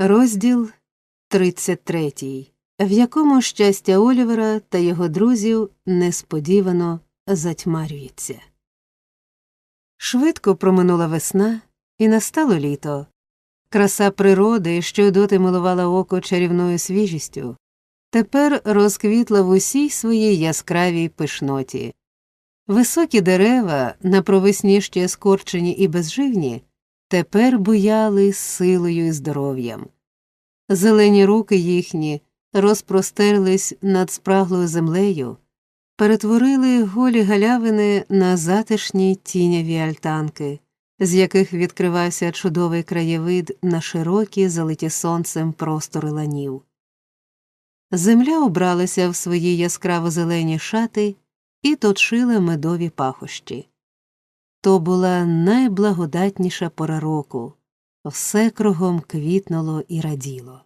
Розділ 33, в якому щастя Олівера та його друзів несподівано затьмарюється. Швидко проминула весна, і настало літо. Краса природи, що доти милувала око чарівною свіжістю, тепер розквітла в усій своїй яскравій пишноті. Високі дерева, на провесні ще скорчені і безживні, тепер буяли силою і здоров'ям. Зелені руки їхні розпростерлись над спраглою землею, перетворили голі галявини на затишні тіняві альтанки, з яких відкривався чудовий краєвид на широкі, залиті сонцем простори ланів. Земля убралася в свої яскраво зелені шати і точила медові пахощі. То була найблагодатніша пора року, все кругом квітнуло і раділо.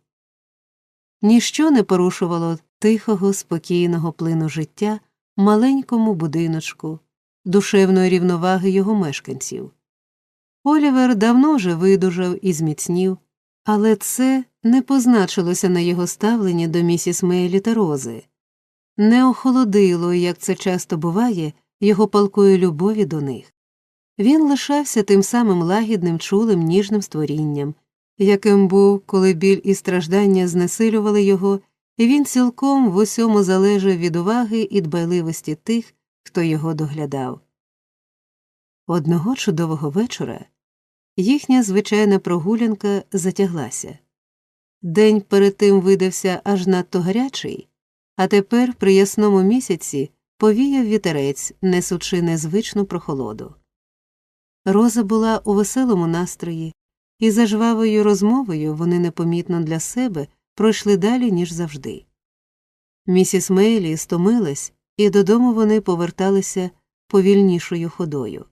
Ніщо не порушувало тихого, спокійного плину життя маленькому будиночку, душевної рівноваги його мешканців. Олівер давно вже видужав і зміцнів, але це не позначилося на його ставленні до місіс Мейлі та Рози, не охолодило, як це часто буває, його палкої любові до них. Він лишався тим самим лагідним, чулим, ніжним створінням, яким був, коли біль і страждання знесилювали його, і він цілком в усьому залежав від уваги і дбайливості тих, хто його доглядав. Одного чудового вечора їхня звичайна прогулянка затяглася. День перед тим видався аж надто гарячий, а тепер при ясному місяці повіяв вітерець, несучи незвичну прохолоду. Роза була у веселому настрої, і за жвавою розмовою вони непомітно для себе пройшли далі, ніж завжди. Місіс Мейлі стомилась, і додому вони поверталися повільнішою ходою.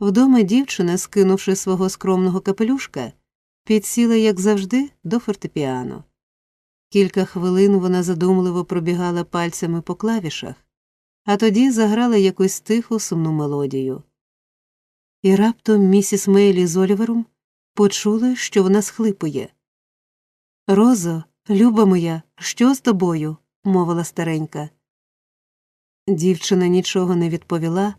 Вдома дівчина, скинувши свого скромного капелюшка, підсіла, як завжди, до фортепіано. Кілька хвилин вона задумливо пробігала пальцями по клавішах, а тоді заграла якусь тиху сумну мелодію. І раптом місіс Мейлі з Олівером почули, що вона схлипує. Розо, люба моя, що з тобою? мовила старенька. Дівчина нічого не відповіла,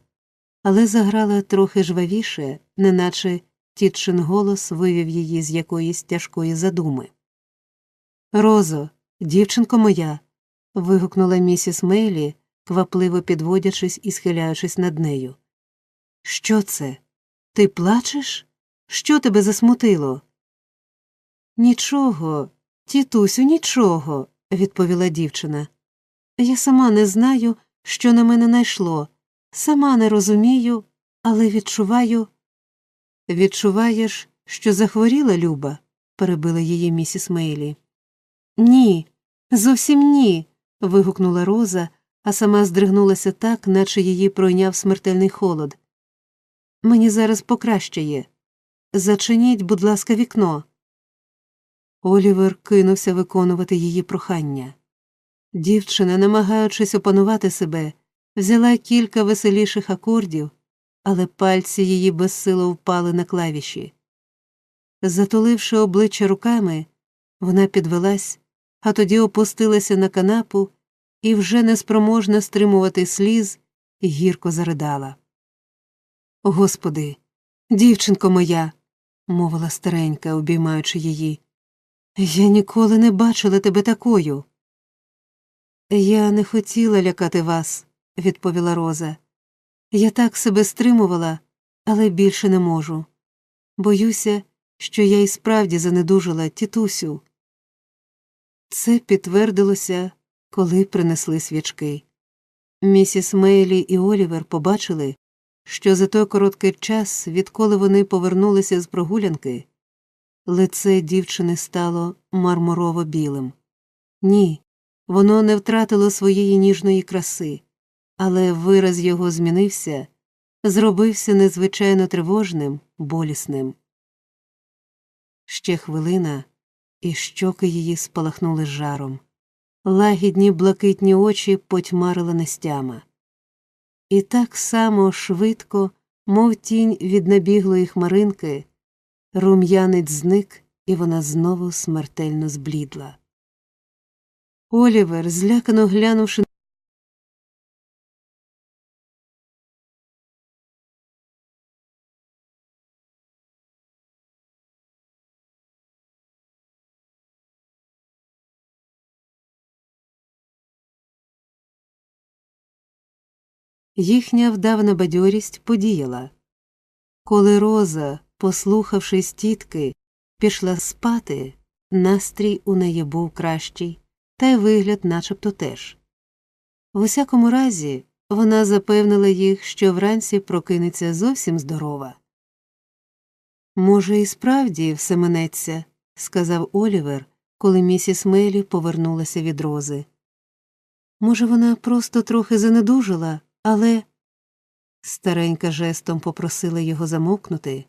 але заграла трохи жвавіше, неначе тітчин голос вивів її з якоїсь тяжкої задуми. Розо, дівчинко моя. вигукнула місіс Мейлі, квапливо підводячись і схиляючись над нею. Що це? Ти плачеш? Що тебе засмутило? Нічого, тітусю, нічого, відповіла дівчина. Я сама не знаю, що на мене найшло, сама не розумію, але відчуваю. Відчуваєш, що захворіла Люба? перебила її місіс Мейлі. Ні, зовсім ні. вигукнула Роза, а сама здригнулася так, наче її пройняв смертельний холод. Мені зараз покращає. Зачиніть, будь ласка, вікно. Олівер кинувся виконувати її прохання. Дівчина, намагаючись опанувати себе, взяла кілька веселіших акордів, але пальці її безсило впали на клавіші. Затуливши обличчя руками, вона підвелась, а тоді опустилася на канапу і, вже неспроможна стримувати сліз, гірко заридала. Господи, дівчинко моя, мовила старенька, обіймаючи її, я ніколи не бачила тебе такою. Я не хотіла лякати вас, відповіла Роза. Я так себе стримувала, але більше не можу. Боюся, що я і справді занедужила тітусю. Це підтвердилося, коли принесли свічки. Місіс Мейлі і Олівер побачили, що за той короткий час, відколи вони повернулися з прогулянки, лице дівчини стало мармурово білим. Ні, воно не втратило своєї ніжної краси, але вираз його змінився, зробився незвичайно тривожним, болісним. Ще хвилина, і щоки її спалахнули жаром. Лагідні блакитні очі потьмарила нестяма. І так само швидко, мов тінь від набіглої хмаринки, рум'янець зник, і вона знову смертельно зблідла. Олівер, злякано глянувши Їхня вдавана бадьорість подіяла. Коли Роза, послухавшись тітки, пішла спати, настрій у неї був кращий, та й вигляд начебто теж. В усякому разі, вона запевнила їх, що вранці прокинеться зовсім здорова. Може, і справді все минеться, сказав Олівер, коли місіс Мелі повернулася від рози. Може, вона просто трохи занедужила, але. Старенька жестом попросила його замовкнути,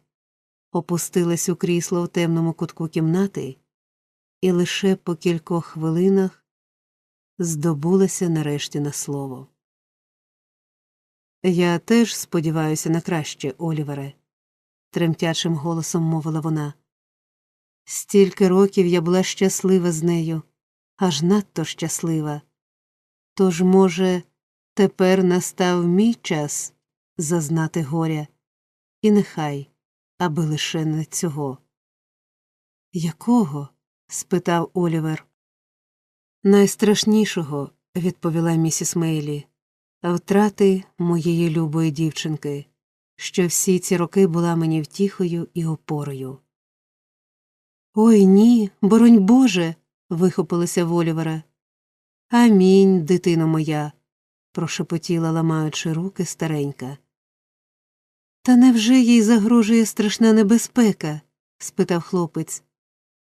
опустилась у крісло в темному кутку кімнати і лише по кількох хвилинах здобулася нарешті на слово. Я теж сподіваюся на краще, Олівере, тремтячим голосом мовила вона. Стільки років я була щаслива з нею, аж надто щаслива. Тож, може, тепер настав мій час зазнати горя, і нехай, аби лише не цього. Якого? спитав Олівер. Найстрашнішого, відповіла місіс Мейлі, втрати моєї любої дівчинки, що всі ці роки була мені втіхою і опорою. Ой ні, боронь Боже. вихопилося в Олівера. Амінь, дитино моя, прошепотіла, ламаючи руки старенька. Та невже їй загрожує страшна небезпека? спитав хлопець.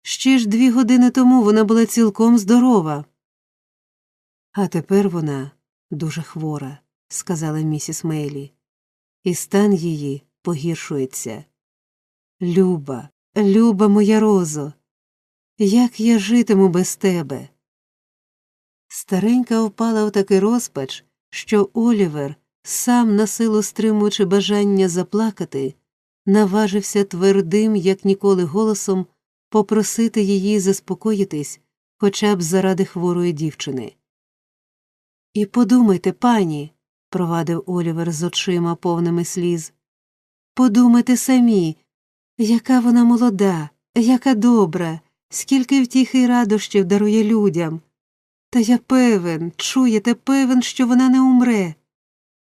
Ще ж дві години тому вона була цілком здорова. А тепер вона дуже хвора, сказала місіс Мейлі, і стан її погіршується. Люба, люба моя розо, як я житиму без тебе? Старенька впала в такий розпач, що Олівер, сам на силу стримуючи бажання заплакати, наважився твердим, як ніколи, голосом попросити її заспокоїтись хоча б заради хворої дівчини. І подумайте, пані, провадив Олівер з очима повними сліз. Подумайте самі, яка вона молода, яка добра, скільки втіхи й радощів дарує людям. Та я певен, чуєте, певен, що вона не умре.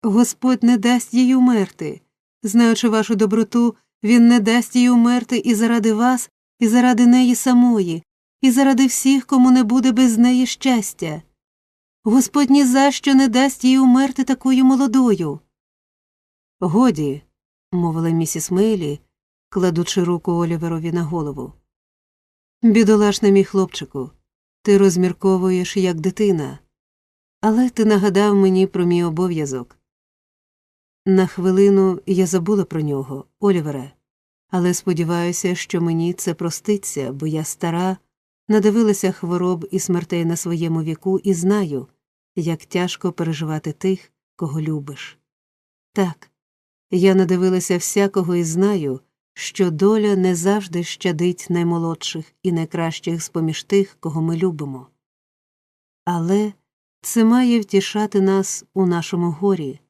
Господь не дасть їй умерти. Знаючи вашу доброту, Він не дасть їй умерти і заради вас, і заради неї самої, і заради всіх, кому не буде без неї щастя. Господь ні за що не дасть їй умерти такою молодою. Годі, мовила місіс Мейлі, кладучи руку Оліверові на голову. Бідолашний мій хлопчику, ти розмірковуєш як дитина, але ти нагадав мені про мій обов'язок. На хвилину я забула про нього, Олівере, але сподіваюся, що мені це проститься, бо я стара, надивилася хвороб і смертей на своєму віку і знаю, як тяжко переживати тих, кого любиш. Так, я надивилася всякого і знаю, що доля не завжди щадить наймолодших і найкращих з поміж тих, кого ми любимо. Але це має втішати нас у нашому горі,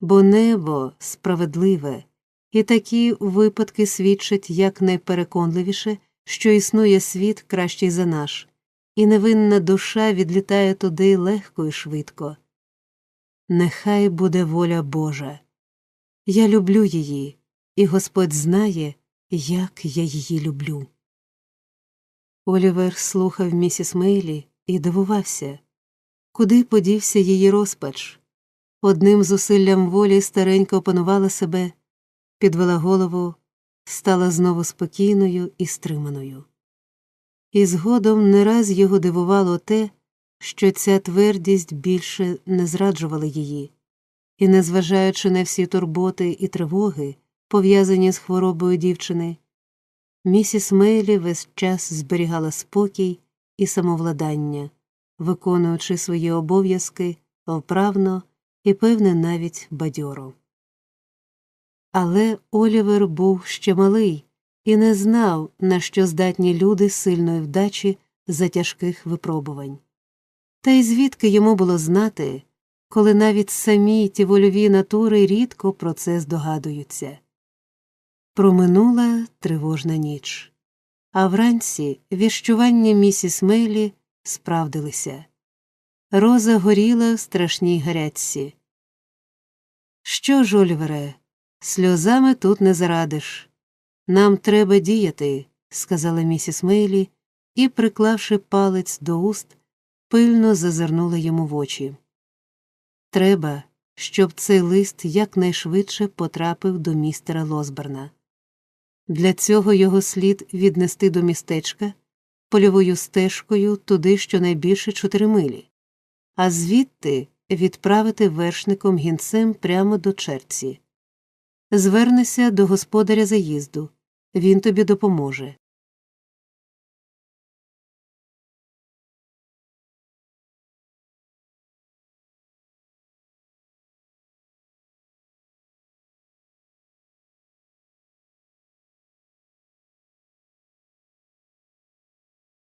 бо небо справедливе, і такі випадки свідчать якнайпереконливіше, що існує світ кращий за наш, і невинна душа відлітає туди легко і швидко. Нехай буде воля Божа. Я люблю її, і Господь знає, як я її люблю. Олівер слухав місіс Мейлі і дивувався, куди подівся її розпач. Одним зусиллям волі старенька опанувала себе, підвела голову, стала знову спокійною і стриманою. І згодом не раз його дивувало те, що ця твердість більше не зраджувала її, і, незважаючи на всі турботи і тривоги, пов'язані з хворобою дівчини, місіс Мейлі весь час зберігала спокій і самовладання, виконуючи свої обов'язки вправно і, певне, навіть бадьоро. Але Олівер був ще малий і не знав, на що здатні люди сильної вдачі за тяжких випробувань. Та й звідки йому було знати, коли навіть самі ті вольові натури рідко про це здогадуються. Проминула тривожна ніч, а вранці віщування місіс Мейлі справдилися. Роза горіла в страшній гарячці. Що ж, Ольвере, сльозами тут не зарадиш. Нам треба діяти, сказала місіс Мейлі і, приклавши палець до уст, пильно зазирнула йому в очі. Треба, щоб цей лист якнайшвидше потрапив до містера Лосберна. Для цього його слід віднести до містечка польовою стежкою туди щонайбільше чотири милі, а звідти відправити вершником гінцем прямо до черці. Звернися до господаря заїзду, він тобі допоможе.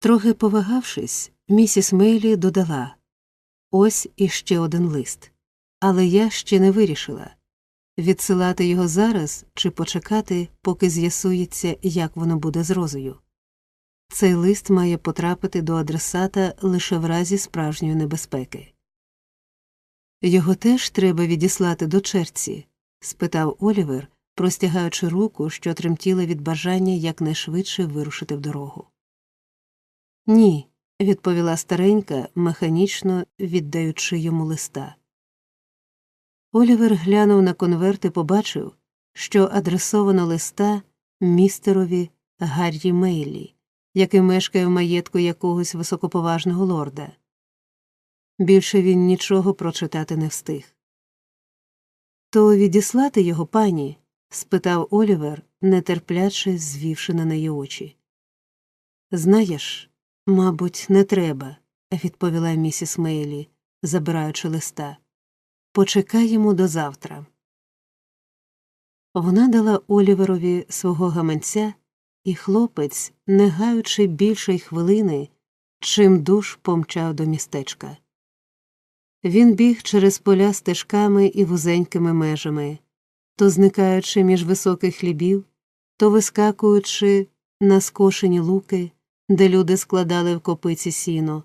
Трохи повагавшись, місіс Мейлі додала Ось іще один лист. Але я ще не вирішила відсилати його зараз чи почекати, поки з'ясується, як воно буде з розою. Цей лист має потрапити до адресата лише в разі справжньої небезпеки. Його теж треба відіслати до черці? спитав Олівер, простягаючи руку, що тремтіла від бажання якнайшвидше вирушити в дорогу. Ні, відповіла старенька, механічно віддаючи йому листа. Олівер глянув на конверт і побачив, що адресовано листа містерові Гаррі Мейлі, який мешкає в маєтку якогось високоповажного лорда. Більше він нічого прочитати не встиг. То відіслати його пані? спитав Олівер, нетерпляче звівши на неї очі. Знаєш, мабуть, не треба, відповіла місіс Мейлі, забираючи листа. Почекаємо до завтра. Вона дала Оліверові свого гаманця, і хлопець, не гаючи більшої хвилини, чим душ помчав до містечка. Він біг через поля стежками і вузенькими межами, то зникаючи між високих хлібів, то вискакуючи на скошені луки, де люди складали в копиці сіно.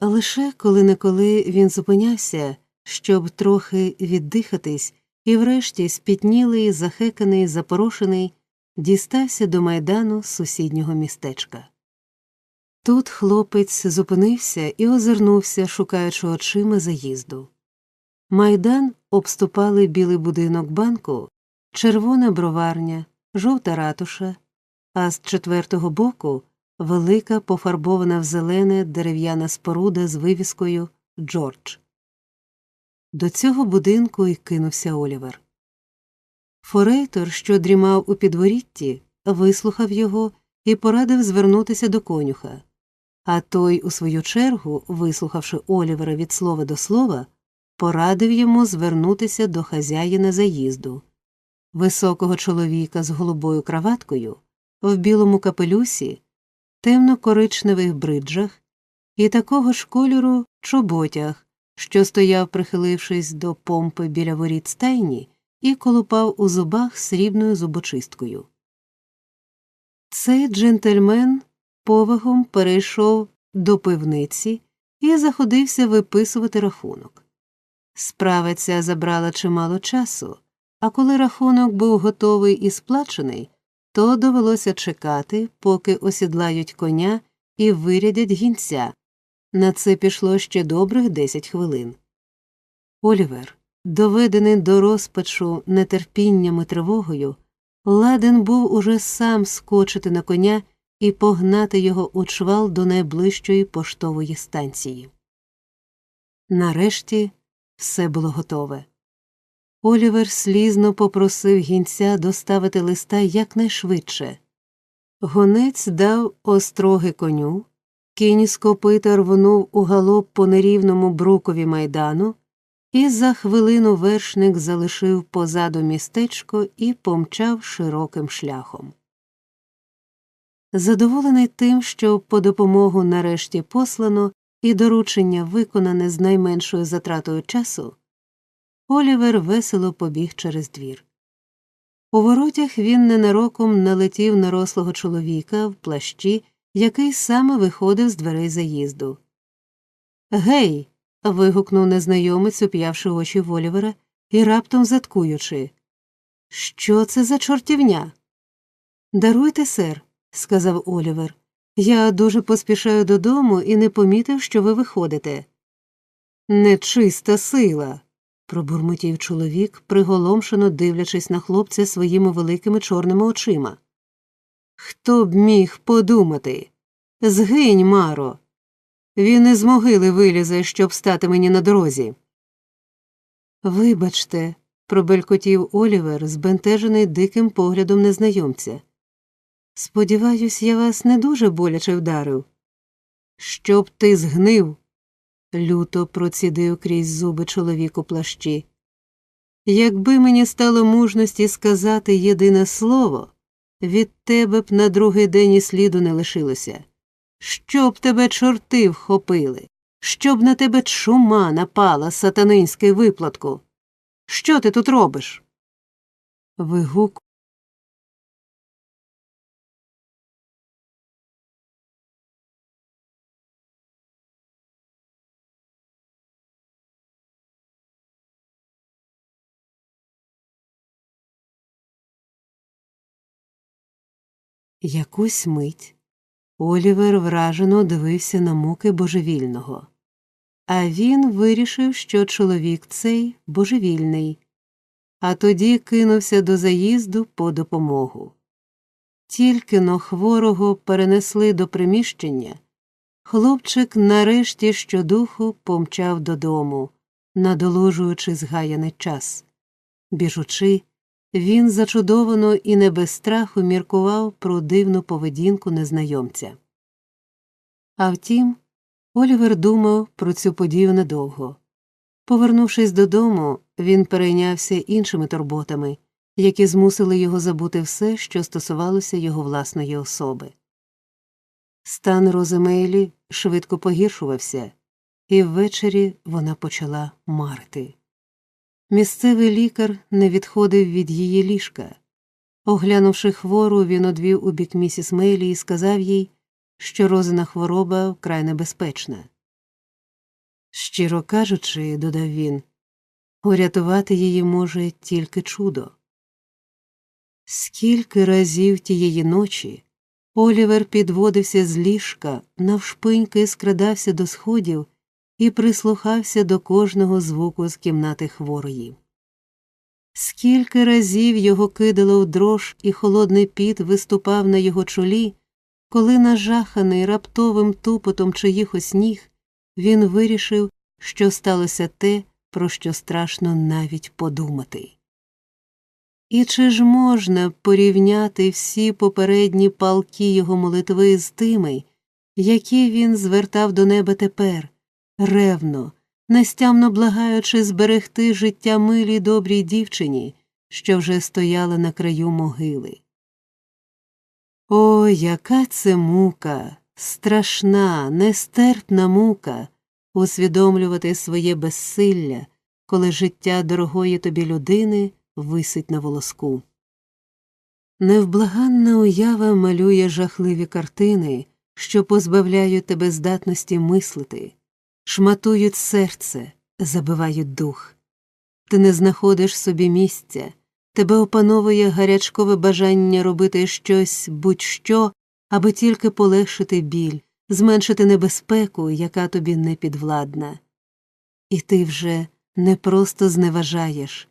Лише коли неколи він зупинявся щоб трохи віддихатись, і врешті спітнілий, захеканий, запорошений, дістався до майдану сусіднього містечка. Тут хлопець зупинився і озирнувся, шукаючи очима заїзду. Майдан обступали білий будинок банку, червона броварня, жовта ратуша, а з четвертого боку велика пофарбована в зелене дерев'яна споруда з вивіскою Джордж. До цього будинку й кинувся Олівер. Форейтор, що дрімав у підворітті, вислухав його і порадив звернутися до конюха, а той, у свою чергу, вислухавши Олівера від слова до слова, порадив йому звернутися до хазяїна заїзду, високого чоловіка з голубою краваткою, в білому капелюсі, темно коричневих бриджах і такого ж кольору чоботях що стояв, прихилившись до помпи біля воріт стайні, і колупав у зубах срібною зубочисткою. Цей джентльмен повагом перейшов до пивниці і заходився виписувати рахунок. Справа ця забрала чимало часу, а коли рахунок був готовий і сплачений, то довелося чекати, поки осідлають коня і вирядять гінця, на це пішло ще добрих десять хвилин. Олівер, доведений до розпачу нетерпінням і тривогою, ладен був уже сам скочити на коня і погнати його у чвал до найближчої поштової станції. Нарешті все було готове. Олівер слізно попросив гінця доставити листа якнайшвидше. Гонець дав остроги коню. Кінь з копита рвонув у галоп по нерівному брукові майдану, і за хвилину вершник залишив позаду містечко і помчав широким шляхом. Задоволений тим, що по допомогу нарешті послано і доручення виконане з найменшою затратою часу, Олівер весело побіг через двір. У воротях він ненароком налетів на рослого чоловіка в плащі, який саме виходив з дверей заїзду. Гей. вигукнув незнайомець, уп'явши очі в Олівера і раптом заткуючи. Що це за чортівня? Даруйте, сер, сказав Олівер. Я дуже поспішаю додому і не помітив, що ви виходите. Нечиста сила. Пробурмотів чоловік, приголомшено дивлячись на хлопця своїми великими чорними очима. Хто б міг подумати? Згинь, Маро. Він із могили вилізе, щоб стати мені на дорозі. Вибачте, пробелькотів Олівер, збентежений диким поглядом незнайомця. Сподіваюсь, я вас не дуже боляче вдарив. Щоб ти згнив, люто процідив крізь зуби чоловік у плащі. Якби мені стало мужності сказати єдине слово, від тебе б на другий день і сліду не лишилося. Щоб тебе чорти вхопили, щоб на тебе чума напала сатанинський виплатку. Що ти тут робиш? Вигук. Якусь мить Олівер вражено дивився на муки божевільного, а він вирішив, що чоловік цей божевільний, а тоді кинувся до заїзду по допомогу. Тільки но хворого перенесли до приміщення, хлопчик нарешті щодуху помчав додому, надолужуючи згаяний час. Біжучи, він зачудовано і не без страху міркував про дивну поведінку незнайомця. А втім, Олівер думав про цю подію недовго. Повернувшись додому, він перейнявся іншими турботами, які змусили його забути все, що стосувалося його власної особи. Стан Роземейлі швидко погіршувався, і ввечері вона почала марти. Місцевий лікар не відходив від її ліжка. Оглянувши хвору, він одвів у бік місіс Мейлі і сказав їй, що розина хвороба вкрай небезпечна. Щиро кажучи, додав він, урятувати її може тільки чудо. Скільки разів тієї ночі Олівер підводився з ліжка, навшпиньки скрадався до сходів і прислухався до кожного звуку з кімнати хворої. Скільки разів його кидало в дрож, і холодний піт виступав на його чолі, коли, нажаханий раптовим тупотом чиїхось ніг, він вирішив, що сталося те, про що страшно навіть подумати. І чи ж можна порівняти всі попередні палки його молитви з тими, які він звертав до неба тепер, ревно, нестямно благаючи зберегти життя милій добрій дівчині, що вже стояла на краю могили. О, яка це мука, страшна, нестерпна мука усвідомлювати своє безсилля, коли життя дорогої тобі людини висить на волоску. Невблаганна уява малює жахливі картини, що позбавляють тебе здатності мислити, шматують серце, забивають дух. Ти не знаходиш собі місця, тебе опановує гарячкове бажання робити щось будь що, аби тільки полегшити біль, зменшити небезпеку, яка тобі не підвладна. І ти вже не просто зневажаєш,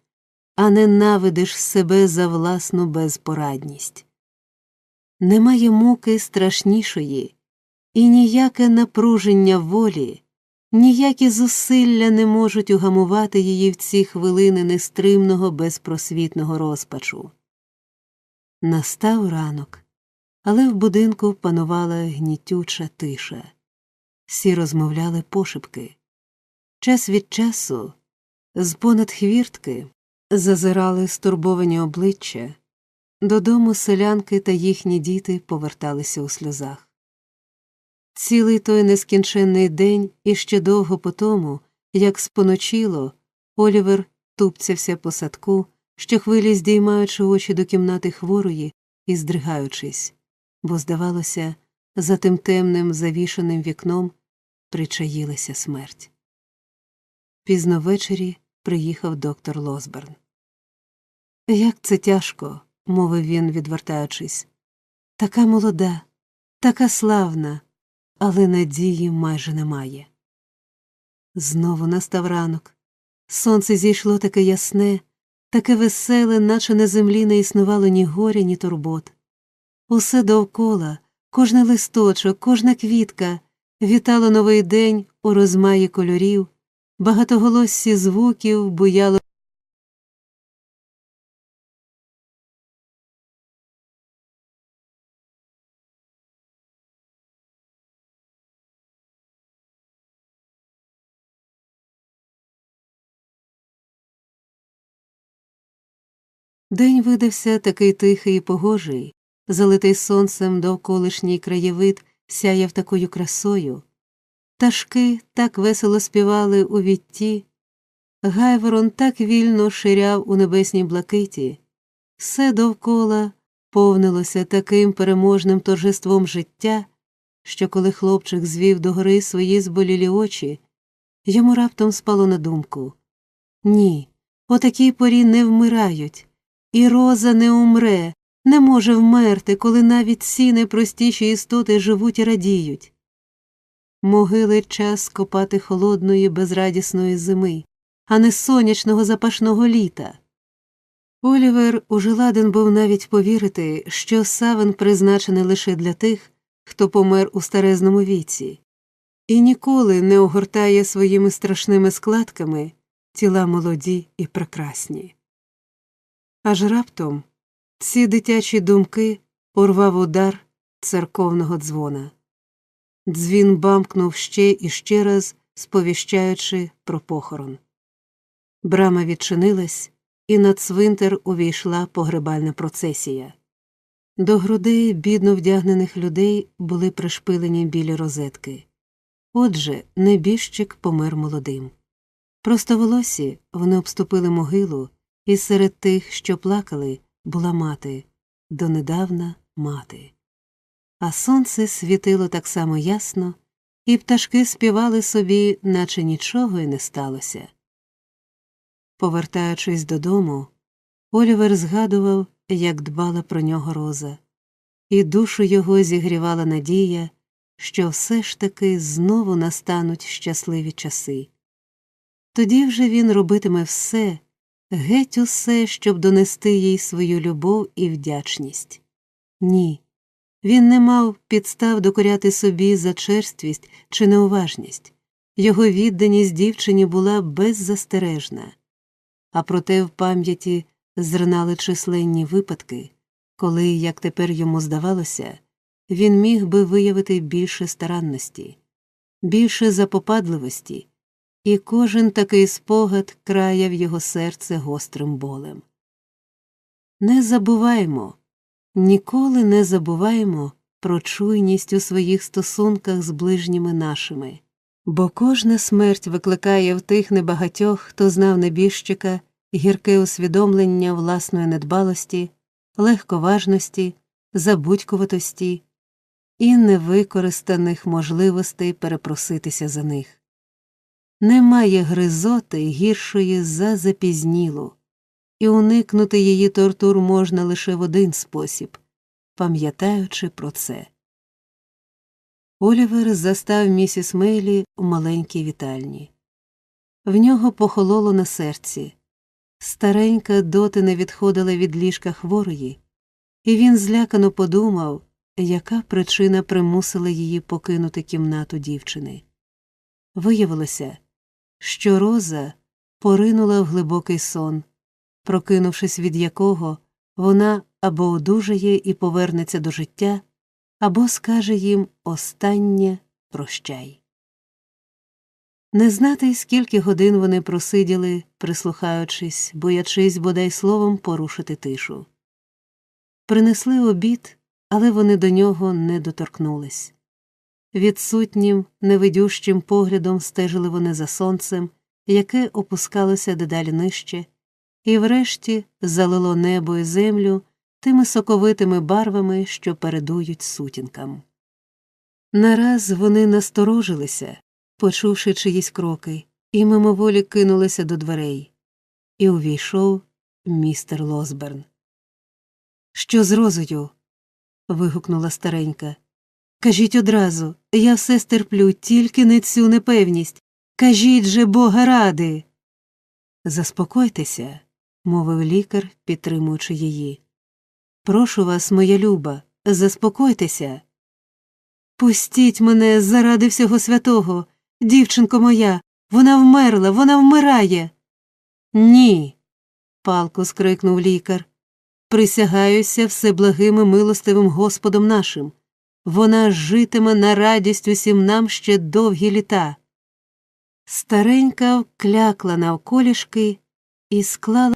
а ненавидиш себе за власну безпорадність. Немає муки страшнішої, і ніяке напруження волі, ніякі зусилля не можуть угамувати її в ці хвилини нестримного безпросвітного розпачу. Настав ранок але в будинку панувала гнітюча тиша. Всі розмовляли пошепки. Час від часу з понад хвіртки зазирали стурбовані обличчя, Додому селянки та їхні діти поверталися у сльозах. Цілий той нескінченний день і ще довго по тому, як споночило, Олівер тупцявся по садку, щохвилі здіймаючи очі до кімнати хворої і здригаючись, бо, здавалося, за тим темним завішаним вікном причаїлася смерть. Пізно ввечері приїхав доктор Лосберн. Як це тяжко, мовив він, відвертаючись. Така молода, така славна, але надії майже немає. Знову настав ранок. Сонце зійшло таке ясне, таке веселе, наче на землі не існувало ні горя, ні турбот. Усе довкола, кожний листочок, кожна квітка вітало новий день у розмаї кольорів, багатоголоссі звуків буяло. День видався такий тихий і погожий, залитий сонцем довколишній краєвид сяяв такою красою. Пташки так весело співали у вітті, Гайворон так вільно ширяв у небесній блакиті, все довкола повнилося таким переможним торжеством життя, що коли хлопчик звів до гори свої зболілі очі, йому раптом спало на думку Ні, о такій порі не вмирають. І роза не умре, не може вмерти, коли навіть ці найпростіші істоти живуть і радіють. Могили час копати холодної, безрадісної зими, а не сонячного запашного літа. Олівер уже ладен був навіть повірити, що савин призначений лише для тих, хто помер у старезному віці, і ніколи не огортає своїми страшними складками тіла молоді і прекрасні. Аж раптом ці дитячі думки урвав удар церковного дзвона. Дзвін бамкнув ще і ще раз, сповіщаючи про похорон. Брама відчинилась, і на цвинтар увійшла погребальна процесія. До грудей бідно вдягнених людей були пришпилені білі розетки. Отже, небіжчик помер молодим. Простоволосі вони обступили могилу. І серед тих, що плакали, була мати, донедавна мати. А сонце світило так само ясно, і пташки співали собі, наче нічого й не сталося. Повертаючись додому, Олівер згадував, як дбала про нього роза, і душу його зігрівала надія, що все ж таки знову настануть щасливі часи. Тоді вже він робитиме все геть усе, щоб донести їй свою любов і вдячність. Ні. Він не мав підстав докоряти собі за черствість чи неуважність, його відданість дівчині була беззастережна, а проте в пам'яті зринали численні випадки, коли, як тепер йому здавалося, він міг би виявити більше старанності, більше запопадливості і кожен такий спогад краяв його серце гострим болем. Не забуваймо, ніколи не забуваймо про чуйність у своїх стосунках з ближніми нашими, бо кожна смерть викликає в тих небагатьох, хто знав небіжчика, гірке усвідомлення власної недбалості, легковажності, забудькуватості і невикористаних можливостей перепроситися за них. Немає гризоти гіршої за запізнілу, і уникнути її тортур можна лише в один спосіб, пам'ятаючи про це. Олівер застав місіс Мейлі у маленькій вітальні. В нього похололо на серці. Старенька доти не відходила від ліжка хворої, і він злякано подумав, яка причина примусила її покинути кімнату дівчини. Виявилося, що роза поринула в глибокий сон, прокинувшись від якого вона або одужає і повернеться до життя, або скаже їм останнє прощай. Не знати, скільки годин вони просиділи, прислухаючись, боячись бодай словом порушити тишу. Принесли обід, але вони до нього не доторкнулись. Відсутнім, невидющим поглядом стежили вони за сонцем, яке опускалося дедалі нижче, і врешті залило небо і землю тими соковитими барвами, що передують сутінкам. Нараз вони насторожилися, почувши чиїсь кроки, і мимоволі кинулися до дверей, і увійшов містер Лосберн. Що з розою? вигукнула старенька. Кажіть одразу, я все стерплю, тільки не цю непевність. Кажіть же бога ради. Заспокойтеся, мовив лікар, підтримуючи її. Прошу вас, моя люба, заспокойтеся. Пустіть мене заради всього святого, дівчинко моя, вона вмерла, вона вмирає. Ні. палко скрикнув лікар. Присягаюся всеблагим і милостивим Господом нашим. Вона житиме на радість усім нам ще довгі літа. Старенька вклякла навколішки і склала